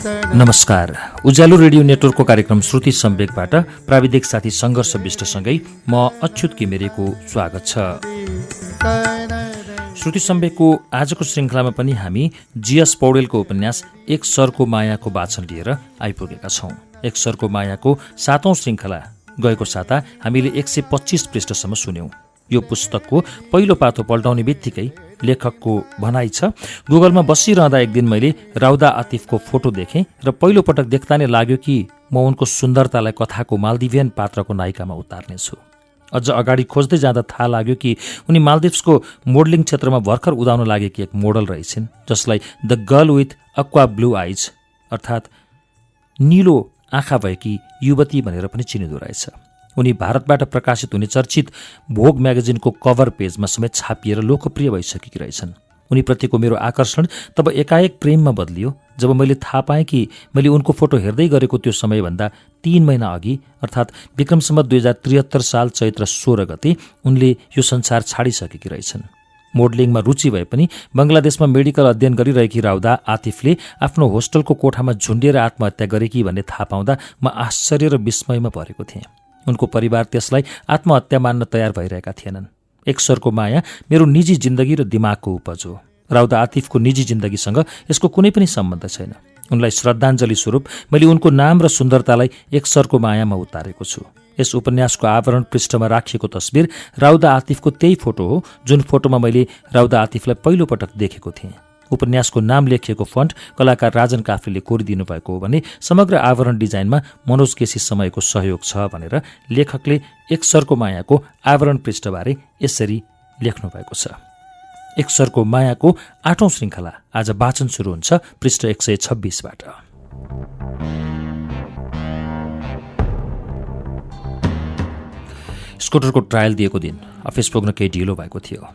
नमस्कार। उज्यालो रेडियो नेटवर्कको कार्यक्रम श्रुति सम्वेकबाट प्राविधिक साथी सङ्घर्ष विष्टसँगै म अच्युत किमेरेको स्वागत छ। श्रुति सम्वेकको आजको श्रृङ्खलामा पनि हामी जीएस पौडेलको उपन्यास एक सरको मायाको वाचन लिएर आइपुगेका छौँ। एक सरको मायाको सातौं श्रृङ्खला गएको साता हामीले एक सय पच्चिस पृष्ठसम्म सुन्यौं। यो पुस्तकको पहिलो पातो पल्टाउने बित्तिकै लेखकको भनाइ छ। गुगलमा बसिरहँदा एक दिन मैले राउदा आतिफको फोटो देखेँ र पहिलो पटक देख्दा नै लाग्यो कि म उनको सुन्दरतालाई कथाको मालदिभियन पात्रको नायिकामा उतार्नेछु। अझ अगाडि खोज्दै जाँदा थाहा लाग्यो कि उनी मालदिप्सको मोडलिङ क्षेत्रमा भर्खर उदाउन लागेकी एक मोडल रहेछन् जसलाई the girl with aqua blue eyes अर्थात् निलो आँखा भएकी युवती भनेर पनि चिनिँदो रहेछ। उनी भारतबाट प्रकाशित हुने चर्चित भोग म्यागजिनको कभर पेजमा समेत छापिएर लोकप्रिय भइसकेकी रहेछन्। उनीप्रतिको मेरो आकर्षण तब एकाएक प्रेममा बदलियो। जब मैले थाहा पाएँ कि मैले उनको फोटो हेर्दै गरेको त्यो समयभन्दा तीन महिना अघि अर्थात् विक्रमसम्म दुई हजार त्रिहत्तर साल चैत्र सोह्र गते उनले यो संसार छाडिसकेकी रहेछन्। मोडलिङमा रुचि भए पनि बङ्गलादेशमा मेडिकल अध्ययन गरिरहेकी राउदा आतिफले आफ्नो होस्टलको कोठामा झुन्डिएर आत्महत्या गरेकी भन्ने थाहा पाउँदा म आश्चर्य र विस्मयमा परेको थिएँ। उनको परिवार त्यसलाई आत्महत्या मान्न तयार भइरहेका थिएनन्। एक सरको माया मेरो निजी जिन्दगी र दिमागको उपज हो। राउदा आतिफको निजी जिन्दगीसँग यसको कुनै पनि सम्बन्ध छैन। उनलाई श्रद्धाञ्जली स्वरूप मैले उनको नाम र सुन्दरतालाई एक सरको मायामा उतारेको छु। यस उपन्यासको आवरण पृष्ठमा राखिएको तस्बिर राउदा आतिफको त्यही फोटो हो जुन फोटोमा मैले राउदा आतिफलाई पहिलोपटक देखेको थिएँ। उपन्यासको नाम लेखिएको फन्ट कलाकार राजन काफ्लेले कोरिदिनु भएको हो भने समग्र आवरण डिजाइनमा मनोज केसी समयको सहयोग छ भनेर लेखकले एक सरको मायाको आवरण पृष्ठबारे यसरी लेख्नु भएको छ। एक सरको मायाको आठौं श्रृङ्खला आज वाचन सुरु हुन्छ पृष्ठ एक सय छब्बिसबाट। स्कुटरको ट्रायल दिएको दिन अफिस पुग्न केही ढिलो भएको थियो।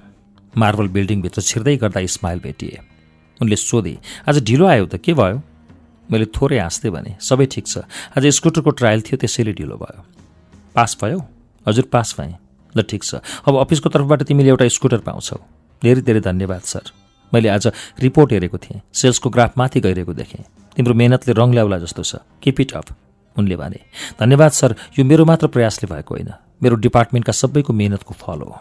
मार्बल बिल्डिङभित्र छिर्दै गर्दा स्माइल भेटिए। उनले सोधे आज ढिलो आयो त के भयो? मैले थोरै हाँस्दै भने सबै ठिक छ। आज स्कुटरको ट्रायल थियो त्यसैले ढिलो भयो। पास भयो? हजुर पास भएँ। ल ठिक छ। अब अफिसको तर्फबाट तिमीले एउटा स्कुटर पाउँछौ। धेरै धेरै धन्यवाद सर। मैले आज रिपोर्ट हेरेको थिएँ। सेल्सको ग्राफ माथि गइरहेको देखेँ। तिम्रो मेहनतले रङ ल्याउला जस्तो छ। किप इट अप उनले भने। धन्यवाद सर। यो मेरो मात्र प्रयासले भएको होइन। मेरो डिपार्टमेन्टका सबैको मेहनतको फल हो।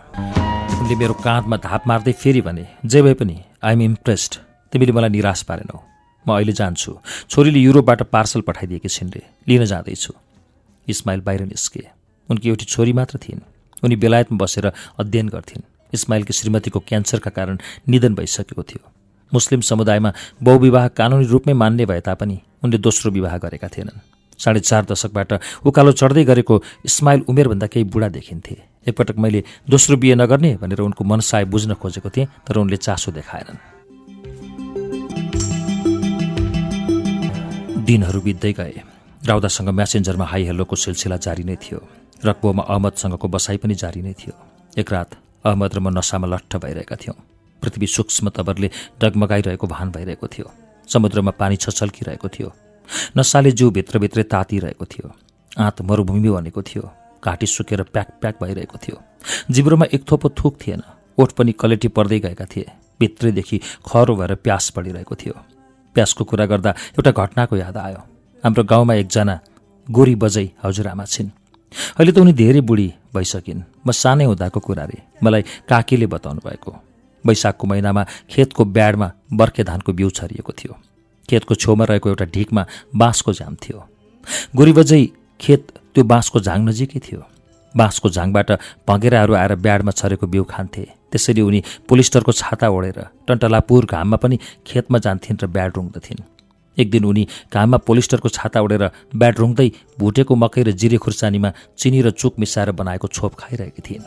उनले मेरो काँधमा धाप मार्दै फेरि भने जे भए पनि आइएम इम्प्रेस्ड तिमीले मलाई निराश पारेनौ। म अहिले जान्छु। छोरीले युरोपबाट पार्सल पठाइदिएकी छिन् रे। लिन जाँदैछु। इस्माइल बाहिर निस्के। उनकी एउटी छोरी मात्र थिइन्। उनी बेलायतमा बसेर अध्ययन गर्थिन्। इस्माइलकी श्रीमतीको क्यान्सरका कारण निधन भइसकेको थियो। मुस्लिम समुदायमा बहुविवाह कानुनी रूपमै मान्ने भए तापनि उनले दोस्रो विवाह गरेका थिएनन्। साढे चार दशकबाट उकालो चढ्दै गरेको इस्माइल उमेरभन्दा केही बुढा देखिन्थे। एकपटक मैले दोस्रो बिहे नगर्ने भनेर उनको मनसाय बुझ्न खोजेको थिएँ तर उनले चासो देखाएनन्। दिनहरू बित्दै गए। राउदासँग म्यासेन्जरमा हाई हेल्लोको सिलसिला जारी नै थियो रक्बोमा अहमदसँगको बसाइ पनि जारी नै थियो। एक रात अहमद र म नसामा लट्ठ भइरहेका थियौँ। पृथ्वी सूक्ष्म तबरले डगमगाइरहेको भान भइरहेको थियो। समुद्रमा पानी छछल्किरहेको थियो। नसाले जिउ भित्रभित्रै तातिरहेको थियो। आँत मरुभूमि बनेको थियो। घाँटी सुकेर प्याक प्याक भइरहेको थियो। जिब्रोमा एक थोपो थुक थिएन। ओठ पनि कलेटी पर्दै गएका थिए। भित्रैदेखि खरो भएर प्यास बढिरहेको थियो। प्यासको कुरा गर्दा एउटा घटनाको याद आयो। हाम्रो गाउँमा एकजना गोरी बजै हजुरआमा छिन्। अहिले त उनी धेरै बुढी भइसकिन्। म सानै हुँदाको कुरा रे। मलाई काकीले बताउनु भएको वैशाखको महिनामा खेतको ब्याडमा बर्खे धानको बिउ छरिएको थियो। खेतको छेउमा रहेको एउटा ढिकमा बाँसको झाम थियो। गोरी बजै खेत त्यो बाँसको झाङ नजिकै थियो। बाँसको झाङबाट भँगेराहरू आएर ब्याडमा छरेको बिउ खान्थे। त्यसरी उनी पोलिस्टरको छाता ओढेर टन्टलापुर घाममा पनि खेतमा जान्थिन् र ब्याड रुङ्दथिन् एक दिन उनी घाममा पोलिस्टरको छाता ओढेर ब्याड रुङ्दै भुटेको मकै र जिरे खुर्सानीमा चिनी र चुक मिसाएर बनाएको छोप खाइरहेकी थिइन्।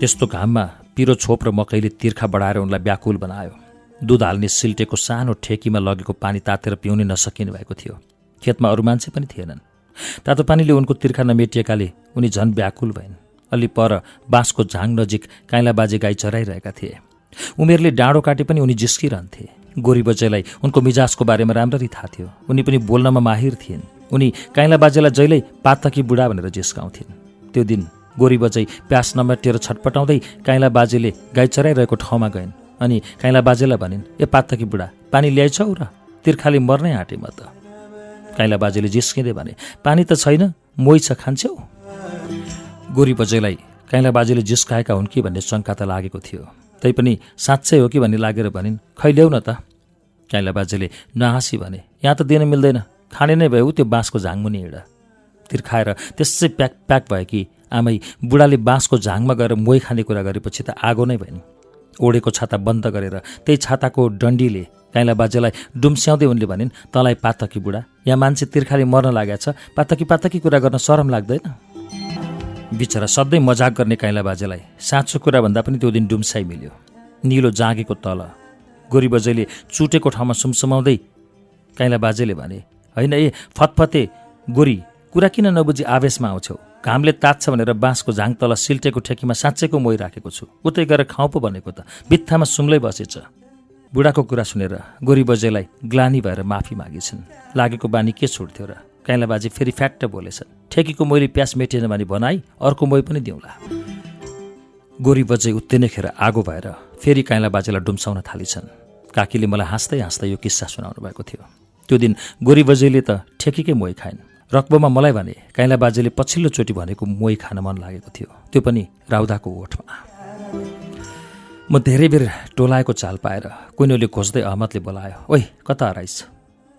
त्यस्तो घाममा पिरो छोप र मकैले तिर्खा बढाएर उनलाई व्याकुल बनायो। दुध हाल्ने सिल्टेको सानो ठेकीमा लगेको पानी तातेर पिउनै नसकिने भएको थियो। खेतमा अरू मान्छे पनि थिएनन्। तातो पानीले उनको तिर्खा नमेटिएकाले उनी झन् व्याकुल भइन्। अलि पर बाँसको झाङ नजिक काइला बाजे गाई चराइरहेका थिए। उमेरले डाँडो काटे पनि उनी जिस्किरहन्थे गोरी बच्चैलाई उनको मिजाजको बारेमा राम्ररी थाहा थियो। उनी पनि बोल्नमा माहिर थिइन्। उनी काइला बाजेलाई जहिल्यै पातकी बुढा भनेर जिस्काउँथिन्। त्यो दिन गोरी बजै प्यास नमेटेर छटपटाउँदै काइला बाजेले गाई चराइरहेको ठाउँमा गइन् अनि काइला बाजेलाई भनिन् ए पात्तकी बुढा पानी ल्याइछौ र तिर्खाले मर्नै आँटे म त। काइला बाजेले जिस्किँदै भने पानी त छैन मोही छ खान्छौ? गोरी बजेलाई काइला बाजेले जिस्काएका हुन् कि भन्ने शङ्का त लागेको थियो। तैपनि साँच्चै हो कि भन्ने लागेर भनिन् खै ल्याउ न त। काइला बाजेले नहाँसी भने यहाँ त दिन मिल्दैन। खाने नै भयो त्यो बाँसको झाङमुनि हिँड। तिर्खाएर त्यसै प्याक प्याक भयो कि आमै बुढाले बाँसको झाङमा गएर मोही खाने कुरा गरेपछि त आगो नै भइन्। ओडेको छाता बन्द गरेर त्यही छाताको डन्डीले काइला बाजेलाई डुम्स्याउँदै उनले भनिन् तँलाई पातकी बुढा यहाँ मान्छे तिर्खाले मर्न लागेको छ पातकी पातकी कुरा गर्न सरम लाग्दैन? बिचरा सधैँ मजाक गर्ने काइला बाजेलाई साँचो कुरा भन्दा पनि त्यो दिन डुम्साइ मिल्यो। निलो जाँगेको तल गोरी बजैले चुटेको ठाउँमा सुमसुमाउँदै काइला बाजेले भने होइन ए फतफते गोरी कुरा किन नबुझी आवेशमा आउँछौ? घामले तात्छ भनेर बाँसको झाङ तल सिल्टेको ठेकीमा साँच्चैको मोही राखेको छु। उतै गएर खाउँ पो भनेको त। बित्थामा सुम्लै बसेछ। बुढाको कुरा सुनेर गोरी बजेलाई ग्लानी भएर माफी मागेछन्। लागेको बानी के छोड्थ्यो र? काइला बाजे फेरि फ्याक्ट बोलेछन् ठेकीको मैले प्यास मेटेन भने बनाई अर्को मोही पनि दिउँला। गोरी बजे उत्ते नै खेर आगो भएर फेरि काइला बाजेलाई डुम्साउन थालिछन्। काकीले मलाई हाँस्दै हाँस्दै यो किस्सा सुनाउनु भएको थियो। त्यो दिन गोरी बजेले त ठेकीकै मोही खाइन्। रक्बोमा मलाई भने काइला बाजेले पछिल्लोचोटि भनेको मोही खान मन लागेको थियो। त्यो पनि राउदाको ओठमा। म धेरै बेर टोलाएको चाल पाएर कुनैले खोज्दै अहमदले बोलायो ओइ कता हराइस्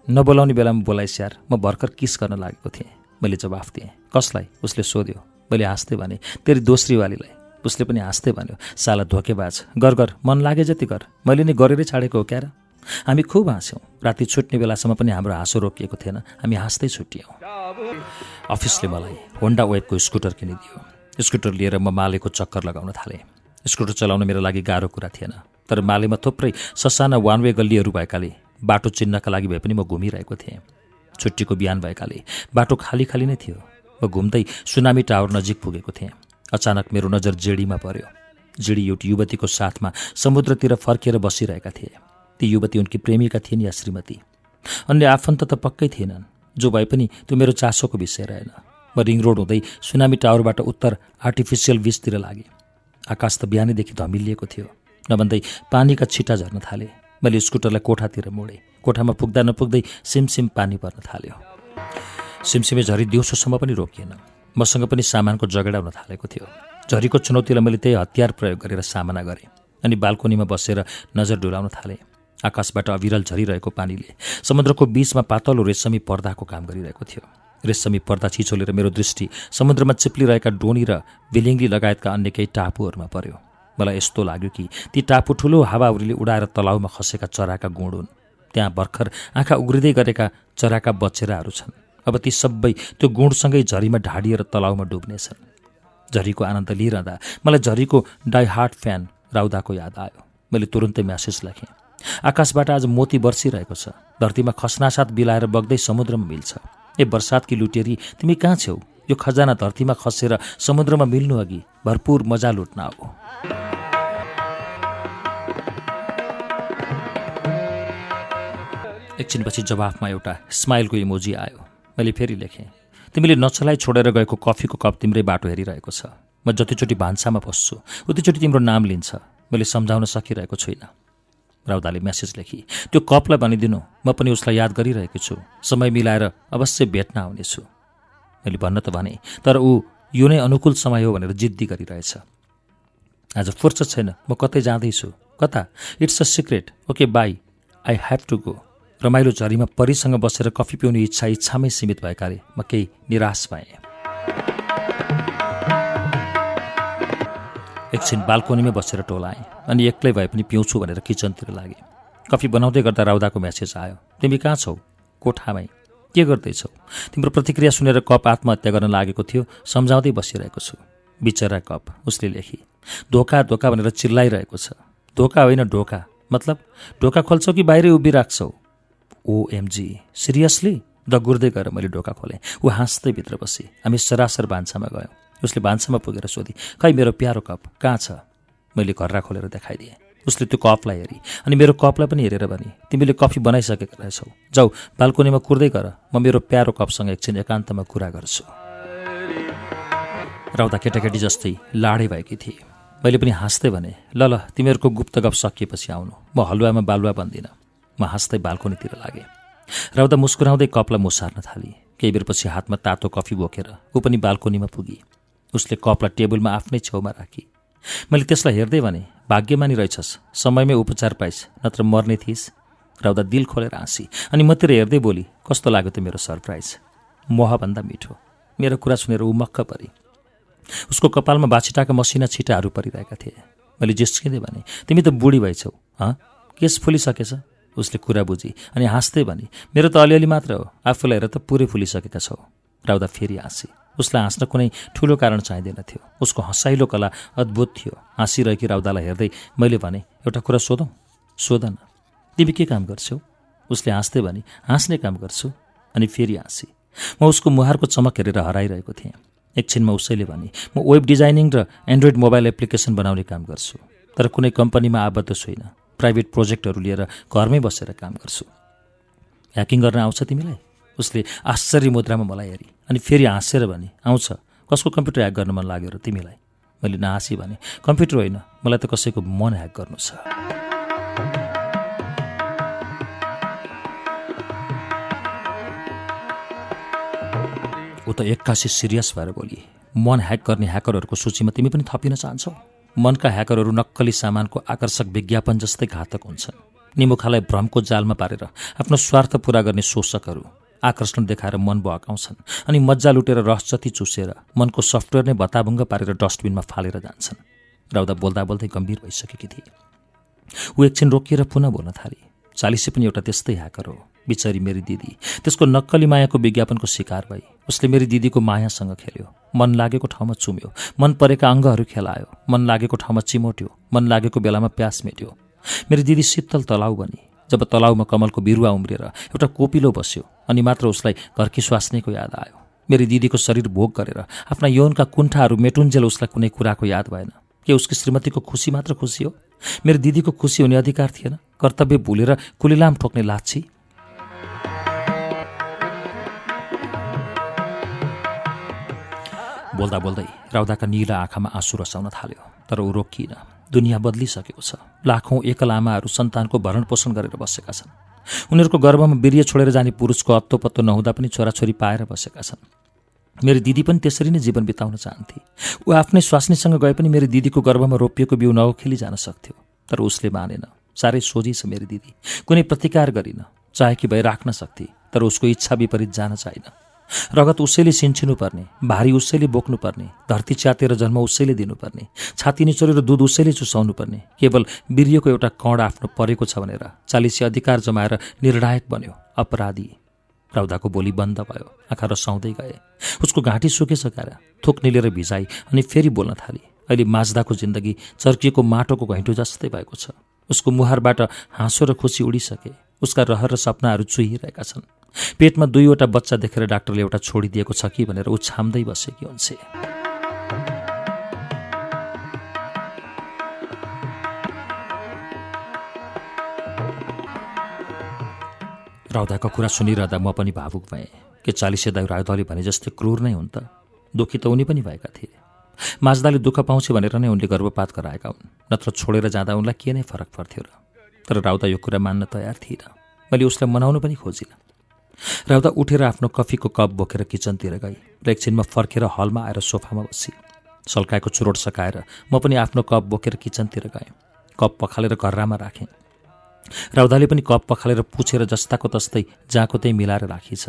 नबोलाउने बेलामा बोलाइस् यार म भर्खर किस गर्न लागेको थिएँ? मैले जवाफ दिएँ कसलाई? उसले सोध्यो। मैले हाँस्दै भने तेरि दोस्रीवालीलाई। उसले पनि हाँस्दै भन्यो साला धोकेबाज गर गर मन लागे जति गर। मैले नि गरेरै छाडेको हो क्यार? हामी खुब हाँस्यौँ। राति छुट्ने बेलासम्म पनि हाम्रो हाँसो रोकिएको थिएन। हामी हाँस्दै छुट्यौँ। अफिसले मलाई होन्डा वेबको स्कुटर किनिदियो। स्कुटर लिएर म मालेको चक्कर लगाउन थालेँ। स्कुटर चलाउन मेरो लागि गाह्रो कुरा थिएन तर मालेमा थुप्रै ससाना वान वे गल्लीहरू भएकाले बाटो चिन्नका लागि भए पनि म घुमिरहेको थिएँ। छुट्टीको बिहान भएकाले बाटो खाली खाली नै थियो। म घुम्दै सुनामी टावर नजिक पुगेको थिएँ। अचानक मेरो नजर जेडीमा पर्यो। जेडी एउटी युवतीको साथमा समुद्रतिर फर्किएर बसिरहेका थिए। ती युवती उनकी प्रेमिका थिइन् या श्रीमती। अन्य आफन्त त पक्कै थिएनन्। जो भए पनि त्यो मेरो चासोको विषय रहेन। म रिङ रोड हुँदै सुनामी टावरबाट उत्तर आर्टिफिसियल बिचतिर लागेँ। आकाश त बिहानैदेखि धमिलिएको थियो। नभन्दै पानीका छिटा झर्न थाले। मैले स्कुटरलाई कोठातिर मोडेँ। कोठामा पुग्दा नपुग्दै सिमसिम पानी पर्न थाल्यो। सिमसिमे झरी दिउँसोसम्म पनि रोकिएन। मसँग पनि सामानको जगडा हुन थालेको थियो। झरीको चुनौतीलाई मैले त्यही हतियार प्रयोग गरेर सामना गरेँ अनि बाल्कोनीमा बसेर नजर डुलाउन थालेँ। आकाशबाट अविरल झरिरहेको पानीले समुद्रको बीचमा पातलो रेशमी पर्दाको काम गरिरहेको थियो। रेशमी पर्दा छिचोलेर मेरो दृष्टि समुद्रमा चिप्लिरहेका डोनी र बिलिङ्गी लगायतका अन्य केही टापुहरूमा पर्यो। मलाई यस्तो लाग्यो कि ती टापु ठुलो हावाहुरीले उडाएर तलाउमा खसेका चराका गुण हुन्। त्यहाँ भर्खर आँखा उग्रिँदै गरेका चराका बचेराहरू छन्। अब ती सबै त्यो गुणसँगै झरीमा ढाडिएर तलाउमा डुब्नेछन् झरीको आनन्द लिइरहँदा मलाई झरीको डाइहार्ट फ्यान राउदाको याद आयो। मैले तुरन्तै म्यासेज लेखेँ। आकाशबाट आज मोती बर्सिरहेको छ। धरतीमा खस्नासाथ बिलाएर बग्दै समुद्रमा मिल्छ। ए बर्सातकी लुटेरी तिमी कहाँ छेउ? यो खजाना धरतीमा खसेर समुद्रमा मिल्नु अघि भरपुर मजा लुट्न आऊ। एकछिनपछि जवाफमा एउटा स्माइलको इमोजी आयो। मैले फेरि लेखेँ तिमीले नचलाई छोडेर गएको कफीको कप तिम्रै बाटो हेरिरहेको छ। म जतिचोटि भान्सामा पस्छु उतिचोटि तिम्रो नाम लिन्छ। मैले सम्झाउन सकिरहेको छुइनँ। राउदाले म्यासेज लेखी त्यो कपलाई भनिदिनु म पनि उसलाई याद गरिरहेको छु। समय मिलाएर अवश्य भेट्न आउनेछु। मैले भन्न त भने तर ऊ यो नै अनुकूल समय हो भनेर जिद्दी गरिरहेछ। आज फुर्सद छैन म कतै जाँदैछु। कता? It's a secret. Okay bye. I have to go. रमाइलो झरीमा परिसँग बसेर कफी पिउने इच्छा इच्छामै सीमित भएकाले म केही निराश भएँ। एकछिन बाल्कोनीमै बसेर टोलाएँ अनि एक्लै भए पनि पिउँछु भनेर किचनतिर लागेँ। कफी बनाउँदै गर्दा राउदाको म्यासेज आयो तिमी कहाँ छौ? कोठामै। के गर्दैछौ? तिम्रो प्रतिक्रिया सुनेर कप आत्महत्या गर्न लागेको थियो सम्झाउँदै बसिरहेको छु। बिचरा कप उसले लेखी। धोका धोका भनेर चिल्लाइरहेको छ। धोका होइन ढोका। मतलब ढोका खोल्छौ कि बाहिरै उभि राख्छौ ओएमजी सिरियसली दगुर्दै गएर मैले ढोका खोलेँ। ऊ हाँस्दै भित्र बसी। हामी सरासर भान्सामा गयौँ। उसले भान्सामा पुगेर सोधी खै मेरो प्यारो कप कहाँ छ? मैले घर्रा खोलेर देखाइदिएँ। उसले त्यो कपलाई हेरी अनि मेरो कपलाई पनि हेरेर भने तिमीले कफी बनाइसकेका रहेछौ। जाऊ बाल्कोनीमा कुर्दै गर। म मेरो प्यारो कपसँग एकछिन एकान्तमा कुरा गर्छु राउदा केटाकेटी जस्तै लाडे भएकी थिए। मैले पनि हाँस्दै भने ल ल तिमीहरूको गुप्त गफ सकिएपछि आउनु। म हलुवामा बालुवा बन्दिनँ। म हाँस्दै बाल्कोनीतिर लागेँ। राउदा मुस्कुराउँदै कपलाई मुसार्न थाली। केही बेरपछि हातमा तातो कफी बोकेर ऊ पनि बाल्कोनीमा पुगी। उसले कपलाई टेबलमा आफ्नै छेउमा राखी। मैले त्यसलाई हेर्दै भने भाग्यमानी रहेछस्। समयमै उपचार पाइस् नत्र मर्ने थिइस्। राउदा दिल खोलेर हाँसी। अनि मतिर हेर्दै बोली कस्तो लाग्यो त मेरो सरप्राइज? महभन्दा मिठो। मेरो कुरा सुनेर ऊ मक्क परी। उसको कपालमा बाछिटाका मसिना छिटाहरू परिरहेका थिए। मैले जिस्किँदै भने तिमी त बुढी भएछौ हँ? केस फुलिसकेछ? उसले कुरा बुझी अनि हाँस्दै भने मेरो त अलिअलि मात्र हो। आफूलाई हेर त पुरै फुलिसकेका छौ राउदा फेरि हाँसी। उसलाई हाँस्न कुनै ठुलो कारण चाहिँदैन थियो। उसको हँसाइलो कला अद्भुत थियो। हाँसिरहेकी राउदालाई हेर्दै मैले भने एउटा कुरा सोधौँ? सोध न तिमी के काम गर्छौ उसले हाँस्दै भने हाँस्ने काम गर्छु अनि फेरि हाँसी। म उसको मुहारको चमक हेरेर हराइरहेको थिएँ। एकछिनमा उसैले भने म वेब डिजाइनिङ र एन्ड्रोइड मोबाइल एप्लिकेसन बनाउने काम गर्छु। तर कुनै कम्पनीमा आबद्ध छुइनँ। प्राइभेट प्रोजेक्टहरू लिएर घरमै बसेर काम गर्छु। ह्याकिङ गर्न आउँछ तिमीलाई? उसले आश्चर्य मुद्रामा मलाई हेरी अनि फेरि हाँसेर भने आउँछ। कसको कम्प्युटर ह्याक गर्न मन लाग्यो र तिमीलाई? मैले नहाँसी भने कम्प्युटर होइन। मलाई त कसैको मन ह्याक गर्नु छ। ऊ त एक्कासी सिरियस भएर बोली मन ह्याक गर्ने ह्याकरहरूको सूचीमा तिमी पनि थपिन चाहन्छौ? मनका ह्याकरहरू नक्कली सामानको आकर्षक विज्ञापन जस्तै घातक हुन्छन्। निमुखालाई भ्रमको जालमा पारेर आफ्नो स्वार्थ पूरा गर्ने शोषकहरू आकर्षण देखाएर मन बहकाउँछन् अनि मजा लुटेर रस जति चुसेर मनको सफ्टवेयर नै भत्ताभुङ्ग पारेर डस्टबिनमा फालेर जान्छन्। राउदा बोल्दा बोल्दै गम्भीर भइसकेकी थिए। ऊ एकछिन रोकिएर पुनः बोल्न थाले। चालिसे पनि एउटा त्यस्तै ह्याकर हो बिचरी मेरी दिदी। त्यसको नक्कली मायाको विज्ञापनको शिकार भई उसले मेरी दिदीको मायासँग खेल्यो। मन लागेको ठाउँमा चुम्यो। मन परेका अङ्गहरू खेलायो। मन लागेको ठाउँमा चिमोट्यो। मन लागेको बेलामा प्यास मेट्यो। मेरी दिदी शीतल तलाउ बनी। जब तलाउमा कमलको बिरुवा उम्रिएर एउटा कोपिलो बस्यो अनि मात्र उसलाई घरकी स्वास्नीको याद आयो। मेरी दिदीको शरीर भोग गरेर आफ्ना यौनका कुण्ठाहरू मेटुन्जेल उसलाई कुनै कुराको याद भएन। के उसकी श्रीमतीको खुसी मात्र खुसी हो? मेरो दिदीको खुसी हुने अधिकार थिएन? कर्तव्य भुलेर कुलिलाम ठोक्ने लाछी बोल्दा बोल्दै राउदाका निला आँखामा आँसु रसाउन थाल्यो तर ऊ रोकिन दुनियाँ बदलिसकेको छ। लाखौँ एकल आमाहरू सन्तानको भरण पोषण गरेर बसेका छन्। उनीहरूको गर्भमा वीर्य छोडेर जाने पुरुषको अत्तो पत्तो नहुँदा पनि छोराछोरी पाएर बसेका छन्। मेरो दिदी पनि त्यसरी नै जीवन बिताउन चाहन्थे। ऊ आफ्नै स्वास्नीसँग गए पनि मेरो दिदीको गर्भमा रोपिएको बिउ नौखेली जान सक्थ्यो तर उसले मानेन। साह्रै सोझी छ मेरो दिदी। कुनै प्रतिकार गरिन। चाहेकी भए राख्न सक्थे तर उसको इच्छा विपरीत जान चाहिन। रगत उसैले सिन्चिनुपर्ने भारी उसैले बोक्नुपर्ने धरती च्यातेर जन्म उसैले दिनुपर्ने छाती निचोरेर दुध उसैले चुसाउनु पर्ने केवल वीर्यको एउटा कण आफ्नो परेको छ भनेर चालिसी अधिकार जमाएर निर्णायक बन्यो अपराधी। राउदाको बोली बन्द भयो आँखा रसाउँदै गए। उसको घाँटी सुके सकाएर थुक निलेर भिजाई अनि फेरि बोल्न थाली। अहिले माझ्दाको जिन्दगी चर्किएको माटोको घैँटो जस्तै भएको छ। उसको मुहारबाट हाँसो र खुसी उडिसके। उसका रहर र सपनाहरू चुहिरहेका छन्। पेटमा दुईवटा बच्चा देखेर डाक्टरले एउटा छोडिदिएको छ कि भनेर ऊ छाम्दै बसेकी हुन्छे। राउदाको कुरा सुनिरहँदा म पनि भावुक भएँ के चालिसे दाइ राउदाले भने जस्तै क्रूर नै हुन् त। दुखी त उनी पनि भएका थिए। माझदाले दुःख पाउँछ भनेर नै उनले गर्भपात गराएका हुन्। नत्र छोडेर जाँदा उनलाई के नै फरक पर्थ्यो र? तर राउदा यो कुरा मान्न तयार थिएन। मैले उसलाई मनाउनु पनि खोजिनँ। राउदा उठेर आफ्नो कफीको कप बोकेर किचनतिर गई र एकछिनमा फर्केर हलमा आएर सोफामा बसी। सल्काएको चुरोट सकाएर म पनि आफ्नो कप बोकेर किचनतिर गएँ। कप पखालेर घर्रामा राखेँ। राउदाले पनि कप पखालेर पुछेर जस्ताको तस्तै जहाँको त्यही मिलाएर राखिछ।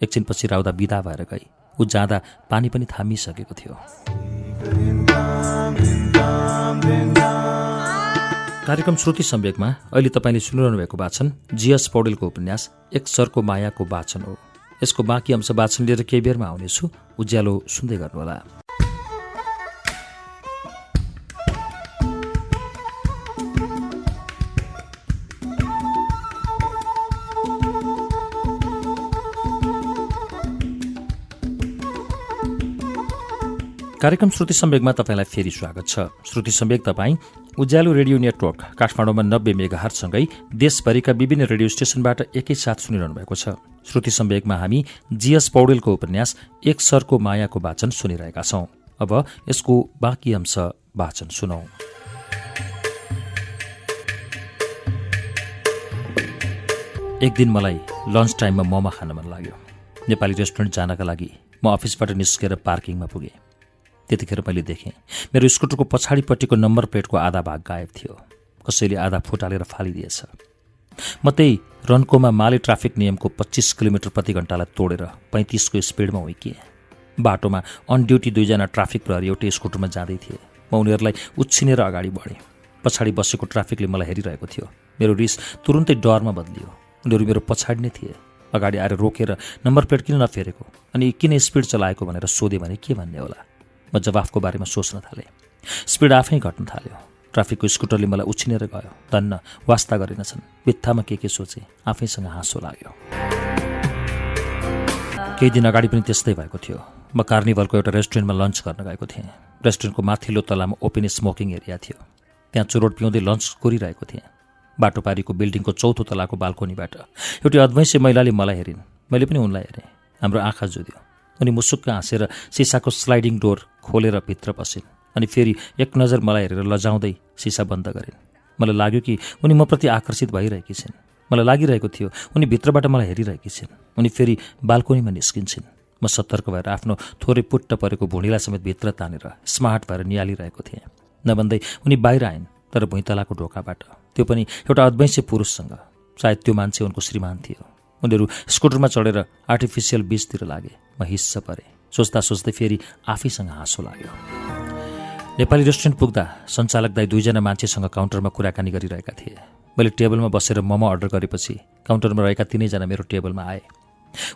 एकछिनपछि राउदा बिदा भएर गई। ऊ जाँदा पानी पनि थामिसकेको थियो। कार्यक्रम श्रुति सम्वेकमा अहिले तपाईँले सुनिरहनु भएको वाचन जिएस पौडेलको उपन्यास एक सरको मायाको वाचन हो। यसको बाँकी अंश वाचन लिएर केही बेरमा आउनेछु। उज्यालो सुन्दै गर्नुहोला। कार्यक्रम श्रुति सम्वेकमा तपाईँलाई फेरि स्वागत छ। श्रुति सम्वेक तपाईँ उज्यालो रेडियो नेटवर्क काठमाडौँमा नब्बे मेगाहरसँगै देशभरिका विभिन्न रेडियो स्टेशनबाट एकैसाथ सुनिरहनु भएको छ। श्रुति सम्वेकमा हामी जीएस पौडेलको उपन्यास एक सरको मायाको वाचन सुनिरहेका छौं। अब यसको बाँकी अंश वाचन सुनौ। एक दिन मलाई लन्च टाइममा मोमो खान मन लाग्यो। नेपाली रेस्टुरेन्ट जानका लागि म अफिसबाट निस्केर पार्किङमा पुगेँ। त्यतिखेर मैले देखेँ। मेरो स्कुटरको पछाडिपट्टिको नम्बर प्लेटको आधा भाग गायब थियो। कसैले आधा फुटालेर फालिदिएछ। म त्यही रन्कोमा माले ट्राफिक नियमको पच्चिस किलोमिटर प्रति घन्टालाई तोडेर पैँतिसको स्पिडमा उइकिएँ बाटोमा अन ड्युटी दुईजना ट्राफिक प्रहरी एउटै स्कुटरमा जाँदै थिए। म उनीहरूलाई उछिनेर अगाडि बढेँ। पछाडि बसेको ट्राफिकले मलाई हेरिरहेको थियो। मेरो रिस तुरुन्तै डरमा बदलियो। उनीहरू मेरो पछाडि नै थिए। अगाडि आएर रोकेर नम्बर प्लेट किन नफेरेको? अनि किन स्पिड चलाएको भनेर सोधेँ भने के भन्ने होला? म जवाफको बारेमा सोच्न थालेँ। स्पिड आफै घट्न थाल्यो। ट्राफिकको स्कुटरले मलाई उछिनेर गयो। धन्न वास्ता गरेनछन्। बित्थामा के के सोचे आफैसँग हाँसो लाग्यो। केही दिन अगाडि पनि त्यस्तै भएको थियो। म कार्निभलको एउटा रेस्टुरेन्टमा लन्च गर्न गएको थिएँ। रेस्टुरेन्टको माथिल्लो तलामा ओपन स्मोकिङ एरिया थियो। त्यहाँ चुरोट पिउँदै लन्च गरिरहेको थिएँ। बाटोपारीको बिल्डिङको चौथो तलाको बाल्कोनीबाट एउटी अद्वैंसी महिलाले मलाई हेरिन्। मैले पनि उनलाई हेरेँ। हाम्रो आँखा जुध्यो उनी मुसुक्क हाँसेर सिसाको स्लाइडिङ डोर खोलेर भित्र पसिन् अनि फेरि एक नजर मलाई हेरेर लजाउँदै सिसा बन्द गरिन्। मलाई लाग्यो कि उनी मप्रति आकर्षित भइरहेकी छिन्। मलाई लागिरहेको थियो उनी भित्रबाट मलाई हेरिरहेकी छिन्। उनी फेरि बाल्कोनीमा निस्किन्छन्। म सतर्क भएर आफ्नो थोरै पुट्ट परेको भुँडीलाई समेत भित्र तानेर स्मार्ट भएर निहालिरहेको थिएँ। नभन्दै उनी बाहिर आइन् तर भुइँतलाको ढोकाबाट। त्यो पनि एउटा अद्वैंसी पुरुषसँग। सायद त्यो मान्छे उनको श्रीमान थियो। उनीहरू स्कुटरमा चढेर आर्टिफिसियल बिचतिर लागे म हिस्स परेँ। सोच्दा सोच्दै फेरि आफैसँग हाँसो लाग्यो। नेपाली रेस्टुरेन्ट पुग्दा सञ्चालक दाई दुईजना मान्छेसँग काउन्टरमा कुराकानी गरिरहेका थिए। मैले टेबलमा बसेर मोमो अर्डर गरेपछि काउन्टरमा रहेका तिनैजना मेरो टेबलमा आए।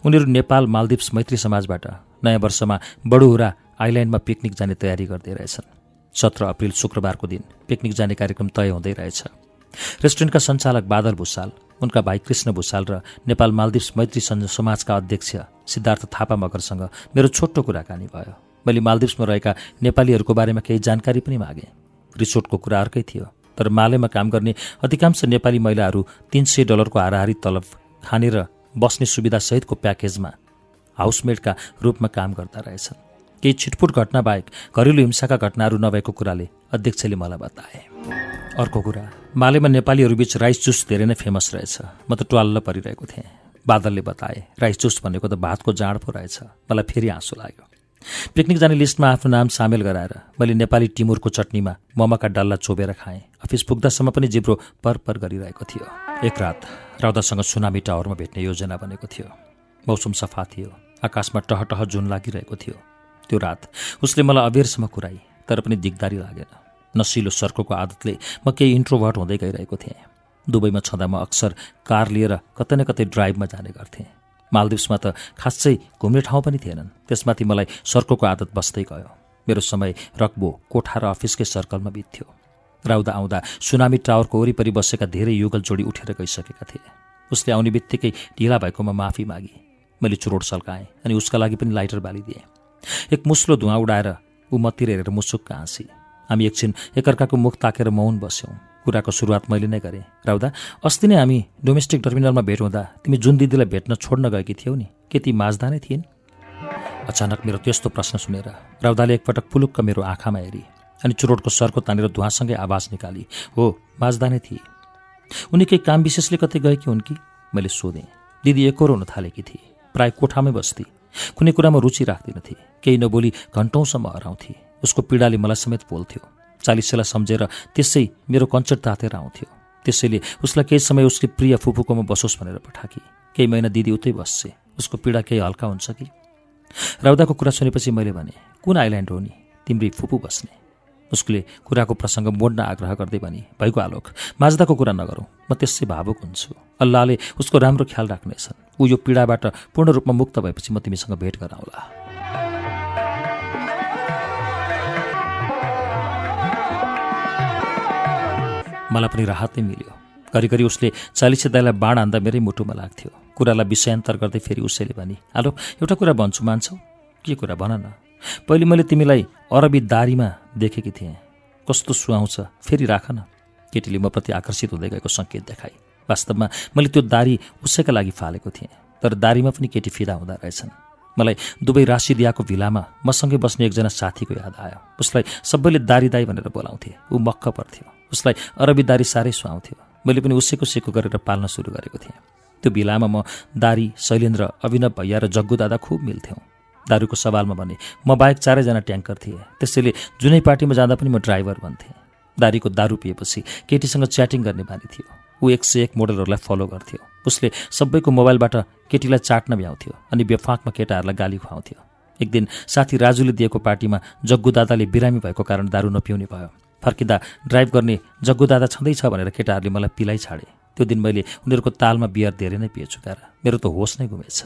उनीहरू नेपाल मालदिप्स मैत्री समाजबाट नयाँ वर्षमा बडुहुरा आइल्यान्डमा पिकनिक जाने तयारी गर्दै रहेछन्। सत्र अप्रिल शुक्रबारको दिन पिकनिक जाने कार्यक्रम तय हुँदै रहेछ। रेस्टुरेन्टका सञ्चालक बादल भूषाल उनका भाइ कृष्ण भूषाल र नेपाल मालदिप्स मैत्री समाजका अध्यक्ष सिद्धार्थ थापा मगरसँग मेरो छोटो कुराकानी भयो। मैले मालदिप्समा रहेका नेपालीहरूको बारेमा केही जानकारी पनि मागेँ। रिसोर्टको कुरा अर्कै थियो तर मालेमा काम गर्ने अधिकांश नेपाली महिलाहरू तिन सय डलरको हाराहारी तलब खाने र बस्ने सुविधासहितको प्याकेजमा हाउसमेडका रूपमा काम गर्दा रहेछन्। केही छिटपुट घटना बाहेक घरेलु हिंसाका घटनाहरू नभएको कुराले अध्यक्षले मलाई बताए। अर्को कुरा मालेमा नेपालीहरूबीच राइस जुस धेरै नै फेमस रहेछ। म त ट्वाल्ल परिरहेको थिएँ। बादलले बताए राइस जुस भनेको त भातको जाँड पो रहेछ। मलाई फेरि आँसु लाग्यो। पिकनिक जाने लिस्टमा आफ्नो नाम सामेल गराएर मैले नेपाली टिमुरको चटनीमा मोमोका डल्ला चोबेर खाएँ। अफिस पुग्दासम्म पनि जिब्रो पर पर गरिरहेको थियो। एक रात राउदासँग सुनामी टावरमा भेट्ने योजना बनेको थियो। मौसम सफा थियो। आकाशमा टहटह जुन लागिरहेको थियो। त्यो रात उसले मलाई अबेरसम्म कुराई तर पनि दिगदारी लागेन। नसिलो सर्कोको आदतले म केही इन्ट्रोभर्ट हुँदै गइरहेको थिएँ। दुबईमा छँदा म अक्सर कार लिएर कतै न कतै ड्राइभमा जाने गर्थेँ। मालदिप्समा त खासै घुम्ने ठाउँ पनि थिएनन्। त्यसमाथि मलाई सर्कोको आदत बस्दै गयो। मेरो समय रक्बो कोठा र अफिसकै सर्कलमा बित्थ्यो। राउदा आउँदा सुनामी टावरको वरिपरि बसेका धेरै युगल जोडी उठेर गइसकेका थिए। उसले आउने बित्तिकै ढिला भएकोमा माफी मागे। मैले चुरोट सल्काएँ अनि उसका लागि पनि लाइटर बालिदिएँ। एक मुस्लो धुवा उडाएर ऊ मतिर हेरेर मुसुक्क हाँसी। हामी एकछिन एकअर्काको मुख ताकेर मौन बस्यौँ। कुराको सुरुवात मैले नै गरेँ। राउदा अस्ति नै हामी डोमेस्टिक टर्मिनलमा भेट हुँदा तिमी जुन दिदीलाई भेट्न छोड्न गएकी थियौ नि के ती माझ्दा नै थिइन्? अचानक मेरो त्यस्तो प्रश्न सुनेर राउदाले एकपटक पुलुक्क मेरो आँखामा हेरी अनि चुरोटको सर्को तानेर धुवासँगै आवाज निकाली हो माझ्दा नै थिए। उनी केही काम विशेषले कतै गएकी हुन् कि? मैले सोधेँ। दिदी एकोर हुन थालेकी थिए। प्राय कोठामै बस्थे कुनै कुरामा रुचि राख्दिनथे केही नबोली घन्टौँसम्म हराउँथे। उसको पीडाले मलाई समेत पोल्थ्यो। चालिसैलाई सम्झेर त्यसै मेरो कञ्चर तातेर आउँथ्यो। त्यसैले उसलाई केही समय उसकी प्रिय फुपूकोमा बसोस् भनेर पठाकी। केही महिना दिदी उतै बस्छे। उसको पीडा केही हल्का हुन्छ कि? राउदाको कुरा सुनेपछि मैले भने कुन आइल्यान्ड हो नि? तिम्री फुपू बस्ने। उसले कुराको प्रसङ्ग मोड्न आग्रह गर्दै भने भइगयो आलोक माझ्दाको कुरा नगरौँ। म त्यसै भावुक हुन्छु। अल्लाहले उसको राम्रो ख्याल राख्नेछन्। ऊ यो पीडाबाट पूर्ण रूपमा मुक्त भएपछि म तिमीसँग भेट गराउँला मलाई पनि राहत नै मिल्यो। घरिघरि उसले चालिसे दाईलाई बाण हान्दा मेरै मुटुमा लाग्थ्यो। कुरालाई विषयान्तर गर्दै फेरि उसैले भने आलो एउटा कुरा भन्छु मान्छौ? के कुरा? भन न। पहिले मैले तिमीलाई अरबी दारीमा देखेकी थिएँ। कस्तो सुहाउँछ। फेरि राख न। केटीले म प्रति आकर्षित हुँदै गएको सङ्केत देखाए। वास्तवमा मैले त्यो दारी उसैका लागि फालेको थिएँ तर दारीमा पनि केटी फिदा हुँदा रहेछन्। मलाई दुवै राशि दियाको भिलामा मसँगै बस्ने एकजना साथीको याद आयो। उसलाई सबैले दारी दाई भनेर बोलाउँथे। ऊ मक्क पर्थ्यो। उसलाई अरबी दारी साह्रै सुहाउँथ्यो। मैले पनि उसैको सिको गरेर पाल्न सुरु गरेको थिएँ। त्यो भिलामा म दारी शैलेन्द्र अभिनव भैया र जग्गु दादा खुब मिल्थ्यौँ। दारूको सवालमा भने म बाहेक चारैजना ट्याङ्कर थिएँ। त्यसैले जुनै पार्टीमा जाँदा पनि म ड्राइभर बन्थेँ। दारीको दारू पिएपछि केटीसँग च्याटिङ गर्ने बानी थियो। ऊ एक सय एक मोडलहरूलाई फलो गर्थ्यो। उसले सबैको मोबाइलबाट केटीलाई चाट्न भ्याउँथ्यो अनि बेफाकमा केटाहरूलाई गाली खुवाउँथ्यो। एक दिन साथी राजुले दिएको पार्टीमा जग्गु दादाले बिरामी भएको कारण दारू नपिउने भयो। फर्किँदा ड्राइभ गर्ने जग्गु दादा छँदैछ भनेर केटाहरूले मलाई पिलाइ छाडे। त्यो दिन मैले उनीहरूको तालमा बियर धेरै नै पिएछु कार मेरो त होस नै गुमेछ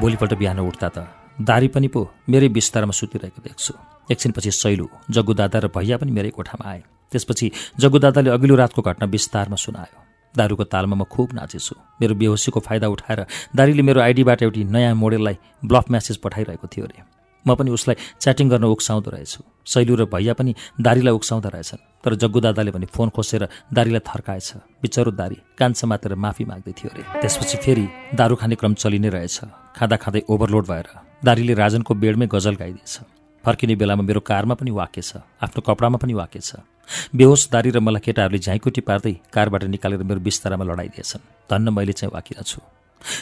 भोलिपल्ट बिहान उठ्दा त दारी पनि पो मेरै बिस्तारमा सुतिरहेको देख्छु। एकछिनपछि सैलु जग्गु दादा र भैया पनि मेरै कोठामा आए। त्यसपछि जग्गु दादाले अघिल्लो रातको घटना विस्तारमा सुनायो। दारूको तालमा म खुब नाचेछु। मेरो बेहोसीको फाइदा उठाएर दारीले मेरो आइडीबाट एउटी नयाँ मोडेललाई ब्लक म्यासेज पठाइरहेको थियो अरे। म पनि उसलाई च्याटिङ गर्न उक्साउँदो रहेछु। शैलु र भैया पनि दारीलाई उक्साउँदो रहेछन् तर जग्गु दादाले भने फोन खोसेर दारीलाई थर्काएछ। बिचरो दारी कान्छ मातेर माफी माग्दै थियो अरे। त्यसपछि फेरि दारू खाने क्रम चलि नै रहेछ। खाँदा खाँदै ओभरलोड भएर दारीले राजनको बेडमै गजल गाइदिएछ। फर्किने बेलामा मेरो कारमा पनि वाके छ आफ्नो कपडामा पनि वाके छ बेहोस दारी र मलाई केटाहरूले झ्याइकुटी पार्दै कारबाट निकालेर मेरो बिस्तारामा लडाइदिएछन्। धन्न मैले चाहिँ वाकिन छु।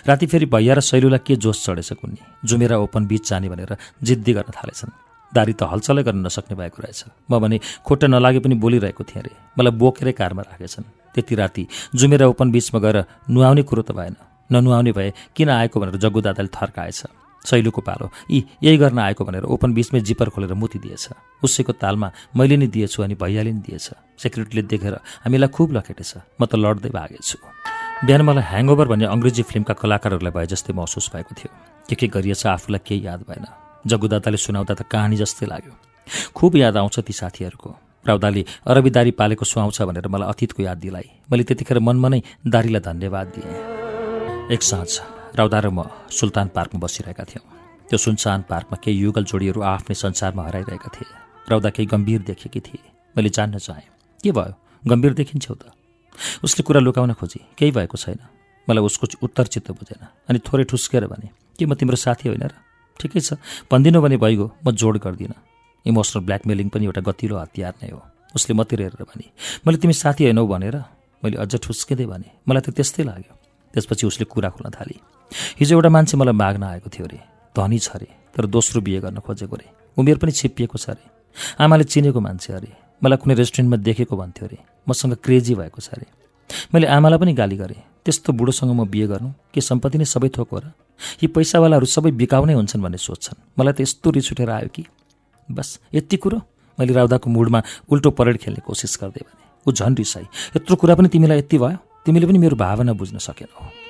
राति फेरि भैया र शैलुलाई के जोस चढेछ कुन्नी? जुमेरा ओपन बिच जाने भनेर जिद्दी गर्न थालेछन्। दारी त हलचलै गर्न नसक्ने भएको रहेछ। म भने खुट्टा नलागे पनि बोलिरहेको थिएँ अरे मलाई बोकेरै कारमा राखेछन्। त्यति राति जुमेरा ओपन बिचमा गएर नुहाउने कुरो त भएन। ननुहाउने भए किन आएको भनेर जग्गु दादाले थर्काएछ शैलुको पालो यी यही गर्न आएको भनेर ओपन बिचमै जिपर खोलेर मुति दिएछ उसैको तालमा मैले नै दिएछु अनि भैयाले नि दिएछ। सेक्युरिटीले देखेर हामीलाई खुब लखेटेछ। म त लड्दै भागेछु। बिहान मलाई ह्याङओभर भन्ने अङ्ग्रेजी फिल्मका कलाकारहरूलाई भए जस्तै महसुस भएको थियो। के के गरिएछ आफूलाई केही याद भएन। जग्गुदाताले सुनाउँदा त कहानी जस्तै लाग्यो। खुब याद आउँछ ती साथीहरूको। राउदाले अरबी पालेको सुहाउँछ भनेर मलाई अतीतको याद दिलाए मैले त्यतिखेर मनमा नै दारीलाई धन्यवाद दिएँ। एक साँझ राउदा र म सुल्तान पार्कमा बसिरहेका थियौँ। त्यो सुनसान पार्कमा केही युगल जोडीहरू आफ्नै संसारमा हराइरहेका थिए। राउदा केही गम्भीर देखेकी थिए। मैले जान्न चाहेँ। के भयो? गम्भीर देखिन्छौ त। उसले कुरा लुकाउन खोजी। केही भएको छैन। मलाई उसको उत्तर चित्त बुझेन अनि थोरै ठुस्केर भने के म तिम्रो साथी होइन र? ठिकै छ। भनिदिनु भने भइगयो। म जोड गर्दिनँ। इमोसनल ब्ल्याकमेलिङ पनि एउटा गतिलो हतियार नै हो। उसले मतिर हेरेर भने मैले तिमी साथी होइनौ भनेर? मैले अझ ठुस्किँदै भने मलाई त त्यस्तै लाग्यो। त्यसपछि उसले कुरा खोल्न थाली। हिजो एउटा मान्छे मलाई माग्न आएको थियो अरे धनी छ अरे तर दोस्रो बिहे गर्न खोजेको अरे उमेर पनि छिप्पिएको छ अरे आमाले चिनेको मान्छे अरे मलाई कुनै रेस्टुरेन्टमा देखेको भन्थ्यो अरे। मसँग क्रेजी भएको छ अरे। मैले आमालाई पनि गाली गरेँ। त्यस्तो बुढोसँग म बिहे गर्नु के सम्पत्ति नै सबै थोक हो र? यी पैसावालाहरू सबै बिकाउनै हुन्छन् भन्ने सोध्छन् मलाई त यस्तो रिस उठेर आयो कि। बस यति कुरो? मैले राउदाको मुडमा उल्टो परेड खेल्ने कोसिस गर्दै भने। ऊ झन् रिसाई। यत्रो कुरा पनि तिमीलाई यति भयो? तिमीले पनि मेरो भावना बुझ्न सकेनौ।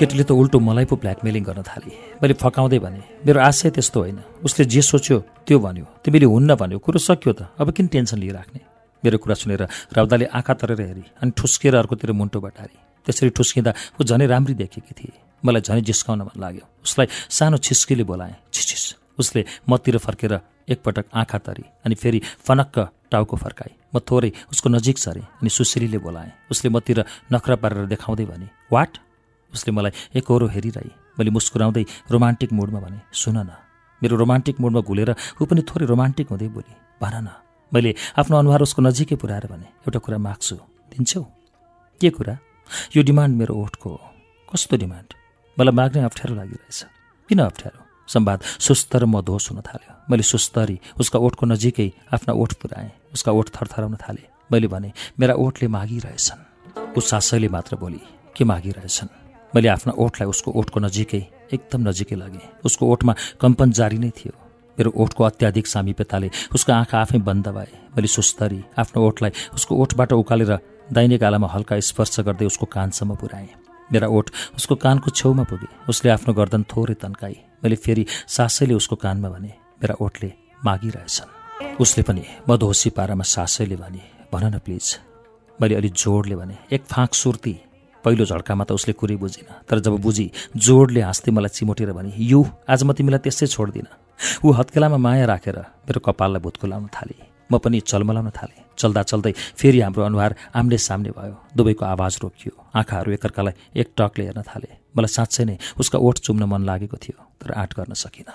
केटीले त उल्टो मलाई पो ब्ल्याकमेलिङ गर्न थाले। मैले फकाउँदै भने मेरो आशय त्यस्तो होइन। उसले जे सोच्यो त्यो भन्यो। तिमीले हुन्न भन्यो। कुरो सक्यो त। अब किन टेन्सन लिइराख्ने? मेरो कुरा सुनेर राउदाले आँखा तरेर हेरी अनि ठुस्किएर अर्कोतिर मुन्टो बटारी। त्यसरी ठुस्किँदा ऊ झनै राम्री देखेकी थिए। मलाई झनै जिस्काउन मन लाग्यो। उसलाई सानो छिस्कीले बोलाएँ छिसिस उसले मतिर फर्केर एकपटक आँखा तरी अनि फेरि फनक्क टाउको फर्काए म थोरै उसको नजिक सरेँ अनि सुश्रीले बोलाएँ। उसले मतिर नखरा पारेर देखाउँदै भने वाट? उसले मलाई एकहोरो हेरिरहे मैले मुस्कुराउँदै रोमान्टिक मुडमा भने सुन न मेरो रोमान्टिक मुडमा घुलेर ऊ पनि थोरै रोमान्टिक हुँदै बोली भन न। मैले आफ्नो अनुहार उसको नजिकै पुऱ्याएर भने एउटा कुरा माग्छु दिन्छौ? के कुरा? यो डिमान्ड मेरो ओठको हो। कस्तो डिमान्ड? मलाई माग्ने अप्ठ्यारो लागिरहेछ किन अप्ठ्यारो? सम्वाद सुस्त र मधोस हुन थाल्यो। मैले सुस्तरी उसका ओठको नजिकै आफ्ना ओठ पुऱ्याएँ उसका ओठ थरथराउन थालेँ। मैले भने मेरा ओठले मागिरहेछन्। ऊ सासैले मात्र बोली के मागिरहेछन्? मैले आफ्ना ओठलाई उसको ओठको नजिकै एकदम नजिकै लागेँ। उसको ओठमा कम्पन जारी नै थियो। मेरो ओठको अत्याधिक सामिप्यताले उसको आँखा आफै बन्द भए। मैले सुस्तरी आफ्नो ओठलाई उसको ओठबाट उकालेर दाहिने गालामा हल्का स्पर्श गर्दै उसको कानसम्म पुऱ्याएँ। मेरा ओठ उसको कानको छेउमा पुगे। उसले आफ्नो गर्दन थोरै तन्काई। मैले फेरि सासैले उसको कानमा भने मेरा ओठले मागिरहेछन्। उसले पनि मधोसी पारामा सासैले भने भन न प्लिज। मैले अलि जोडले भने एक फाँक सुर्ती। पहिलो झड्कामा त उसले कुरै बुझिन। तर जब बुझी जोडले हाँस्दै मलाई चिमोटेर भने यु आज म तिमीलाई त्यसै छोड्दिनँ। ऊ हत्केलामा माया राखेर मेरो कपाललाई भुत्कुलाउन थाले। म पनि चलमलाउन थालेँ। चल्दा चल्दै फेरि हाम्रो अनुहार आम्ने सामने भयो। दुवैको आवाज रोकियो। आँखाहरू एकअर्कालाई एक टकले हेर्न थाले। मलाई साँच्चै नै उसका ओठ चुम्न मन लागेको थियो तर आँट गर्न सकिनँ।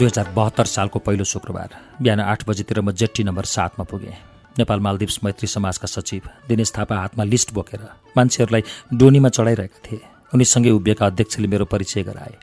दुई हजार बहत्तर सालको पहिलो शुक्रबार बिहान आठ बजीतिर म जेट्टी नम्बर सातमा पुगेँ। नेपाल मालदिप्स मैत्री समाजका सचिव दिनेश थापा हातमा लिस्ट बोकेर मान्छेहरूलाई डोनीमा चढाइरहेका थिए। उनीसँगै उभिएका अध्यक्षले मेरो परिचय गराए।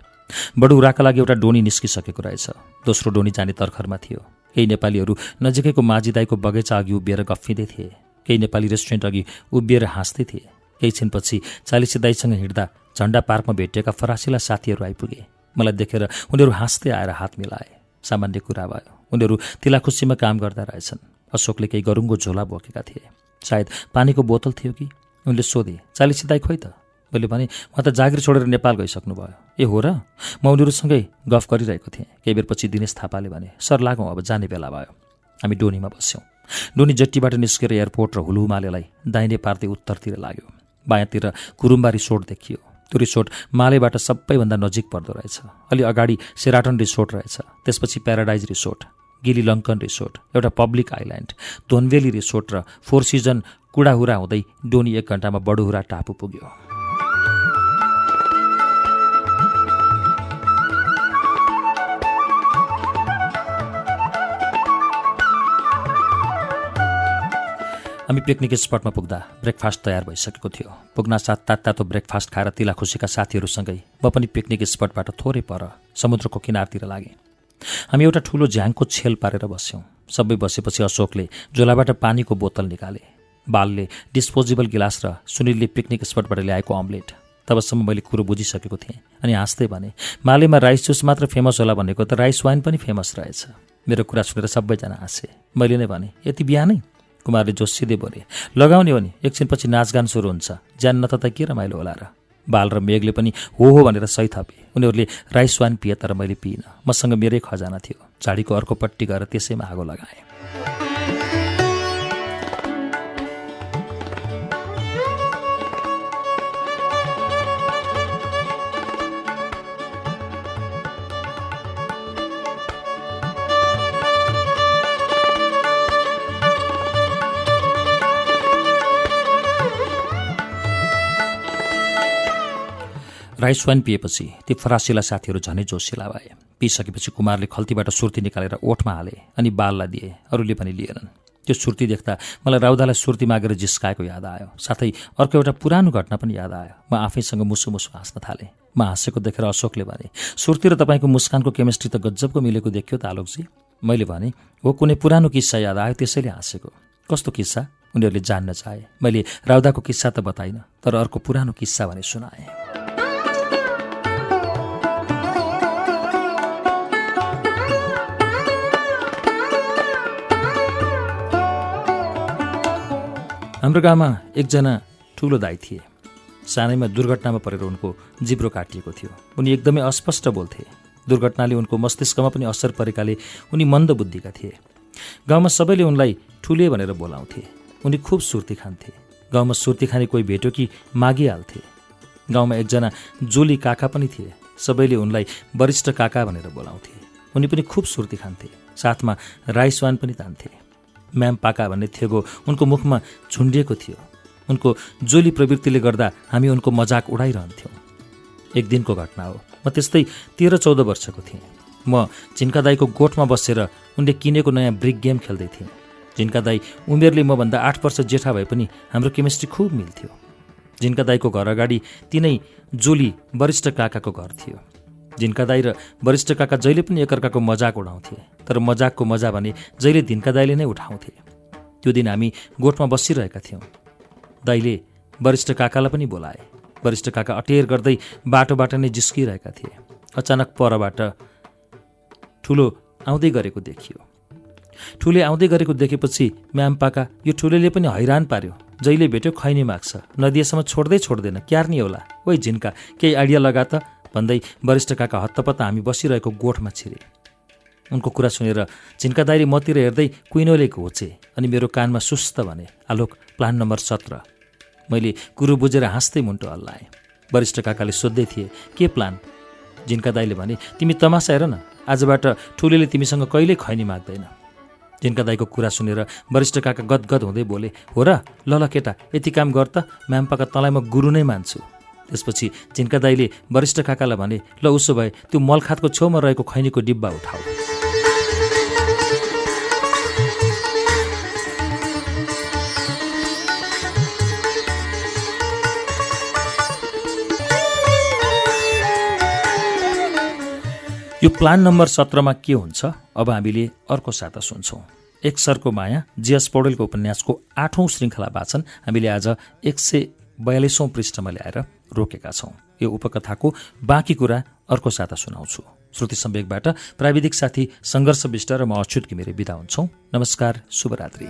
बडुराका लागि एउटा डोनी निस्किसकेको रहेछ। दोस्रो डोनी जाने तर्खरमा थियो। केही नेपालीहरू नजिकैको माझी बगैँचा अघि उभिएर गफिँदै थिए। केही नेपाली रेस्टुरेन्ट अघि उभिएर हाँस्दै थिए। केही छिनपछि चालिसे दाईसँग हिँड्दा झन्डा पार्कमा भेटिएका फरासिला साथीहरू आइपुगे। मलाई देखेर उनीहरू हाँस्दै आएर हात मिलाए। सामान्य कुरा भयो। उनीहरू तिलाखुसीमा काम गर्दा रहेछन्। अशोकले केही गरुङ्गो झोला बोकेका थिए। सायद पानीको बोतल थियो कि? उनले सोधे चालिस दाई खोइ त? मैले भने म त जागिर छोडेर नेपाल गइसक्नु भयो ए हो र? म उनीहरूसँगै गफ गरिरहेको थिएँ। केही बेरपछि दिनेश थापाले भने सर लागौँ अब जाने बेला भयो। हामी डोनीमा बस्यौँ। डोनी जट्टीबाट निस्केर एयरपोर्ट र हुलुमालेलाई दाहिने पार्दै उत्तरतिर लाग्यो। बायाँतिर कुरुम्बा रिसोर्ट देखियो। रिसोर्ट मालेबाट सबैभन्दा नजिक पर्दो रहेछ। अलि अगाडि सेराटन रिसोर्ट रहेछ त्यसपछि paradise resort Gili Lankan resort एउटा पब्लिक आइल्यान्ड धोनवेली रिसोर्ट र फोर सिजन कुडाहुरा हुँदै डोनी एक घन्टामा बडुहुरा टापु पुग्यो। हामी पिकनिक स्पटमा पुग्दा ब्रेकफास्ट तयार भइसकेको थियो। पुग्न साथ तात तातो ब्रेकफास्ट खाएर तिला खुसीका साथीहरूसँगै म पनि पिकनिक स्पटबाट थोरै पर समुद्रको किनारतिर लागेँ। हामी एउटा ठुलो झ्याङको छेल पारेर बस्यौँ। सबै बसेपछि अशोकले झोलाबाट पानीको बोतल निकाले। बालले डिस्पोजेबल गिलास र सुनिलले पिकनिक स्पटबाट ल्याएको अम्लेट। तबसम्म मैले कुरो बुझिसकेको थिएँ अनि हाँस्दै भने मालेमा राइस जुस मात्र फेमस होला भनेको त राइस वाइन पनि फेमस रहेछ। मेरो कुरा सुनेर सबैजना हाँसे। मैले नै भने यति बिहानै? कुमारले जोसिँदै बोले लगाउने हो नि एकछिनपछि नाचगान सुरु हुन्छ। ज्यान न त के रमाइलो होला र? बाल र मेघले पनि हो हो भनेर सही थपे। उनीहरूले राइस वान पिए तर मैले पिइनँ। मसँग मेरै खजाना थियो। झाडीको अर्कोपट्टि गएर त्यसैमा आगो लगाएँ। राइस वाइन पिएपछि ती फरासिला साथीहरू झनै जोसिला भए। पिइसकेपछि कुमारले खल्तीबाट सुर्ती निकालेर ओठमा हाले अनि बाललाई दिए अरूले पनि लिएनन्। त्यो सुर्ती देख्दा मलाई राउदालाई सुर्ती मागेर जिस्काएको याद आयो। साथै अर्को एउटा पुरानो घटना पनि याद आयो। म आफैसँग मुसु मुसु हाँस्न थालेँ। म हाँसेको देखेर अशोकले भने सुर्ती र तपाईँको मुस्कानको केमिस्ट्री त गजबको मिलेको देखियो त आलोकजी मैले भने हो कुनै पुरानो किस्सा याद आयो त्यसैले हाँसेको। कस्तो किस्सा? उनीहरूले जान्न चाहे। मैले राउदाको किस्सा त बताइनँ तर अर्को पुरानो किस्सा भने सुनाएँ। हाम्रो गाउँमा एकजना ठुलो दाई थिए। सानैमा दुर्घटनामा परेर उनको जिब्रो काटिएको थियो। उनी एकदमै अस्पष्ट बोल्थे। दुर्घटनाले उनको मस्तिष्कमा पनि असर परेकाले उनी मन्द बुद्धिका थिए। गाउँमा सबैले उनलाई ठुले भनेर बोलाउँथे। उनी खुब सुर्ती खान्थे। गाउँमा सुर्ती खाने कोही भेट्यो कि मागिहाल्थे। गाउँमा एकजना जोली काका पनि थिए। सबैले उनलाई वरिष्ठ काका भनेर बोलाउँथे। उनी पनि खुब सुर्ती खान्थे। साथमा राइसवान पनि तान्थे। म्याम पाका भन्ने थेगो उनको मुखमा झुन्डिएको थियो। उनको जोली प्रवृत्तिले गर्दा हामी उनको मजाक उडाइरहन्थ्यौँ। एक दिनको घटना हो। म त्यस्तै तेह्र चौध वर्षको थिएँ। म झिन्का दाईको गोठमा बसेर उनले किनेको नयाँ ब्रिक गेम खेल्दै थिएँ। झिन्का दाई उमेरले मभन्दा आठ वर्ष जेठा भए पनि हाम्रो केमिस्ट्री खुब मिल्थ्यो। झिन्का दाईको घर अगाडि तिनै जोली वरिष्ठ काकाको घर थियो। झिन्का दाई र वरिष्ठ काका जहिले पनि एकअर्काको मजाक उडाउँथे तर मजाकको मजा भने जहिले धिन्का दाईले नै उठाउँथे। त्यो दिन हामी गोठमा बसिरहेका थियौँ। दाईले वरिष्ठ काकालाई पनि बोलाए। वरिष्ठ काका अटेर गर्दै बाटोबाट नै जिस्किरहेका थिए। अचानक परबाट ठुलो आउँदै गरेको देखियो। ठुले आउँदै गरेको देखेपछि म्याम पाका यो ठुलेले पनि हैरान पार्यो। जहिले भेट्यो खैनी माग्छ। नदिएसम्म छोड्दै छोड्दैन। क्यार्नी होला। ओइ झिन्का केही आइडिया लगा त। भन्दै वरिष्ठ काका हत्तपत्त हामी बसिरहेको गोठमा छिरे। उनको कुरा सुनेर चिन्का दाइले मतिर हेर्दै कुइनोले घोचे अनि मेरो कानमा सुस्त भने आलोक प्लान नम्बर सत्र। मैले कुरो बुझेर हाँस्दै मुन्टो हल्लाएँ। वरिष्ठ काकाले सोध्दै थिए के प्लान? जिन्का दाईले भने तिमी तमासा हेर न आजबाट ठुलीले तिमीसँग कहिल्यै खैनी माग्दैन जिन्का दाईको कुरा सुनेर वरिष्ठ काका गदगद हुँदै बोले हो र ल ल केटा यति काम गर त। म्याम्पाका तँलाई म गुरु नै मान्छु। त्यसपछि जिन्का दाईले वरिष्ठ काकालाई भने ल उसो भए त्यो मलखातको छेउमा रहेको खैनीको डिब्बा उठाऊ। यो प्लान नम्बर सत्रमा के हुन्छ? अब हामीले अर्को साता सुन्छौँ। एक सरको माया जिएस पौडेलको उपन्यासको आठौँ श्रृङ्खला वाचन हामीले आज एक सय बयालिसौँ पृष्ठमा ल्याएर रोकेका छौँ। यो उपकथाको बाँकी कुरा अर्को साता सुनाउँछु। श्रुति सम्वेकबाट प्राविधिक साथी सङ्घर्ष विष्ट र म अच्युत घिमिरे विदा हुन्छौँ। नमस्कार शुभरात्री।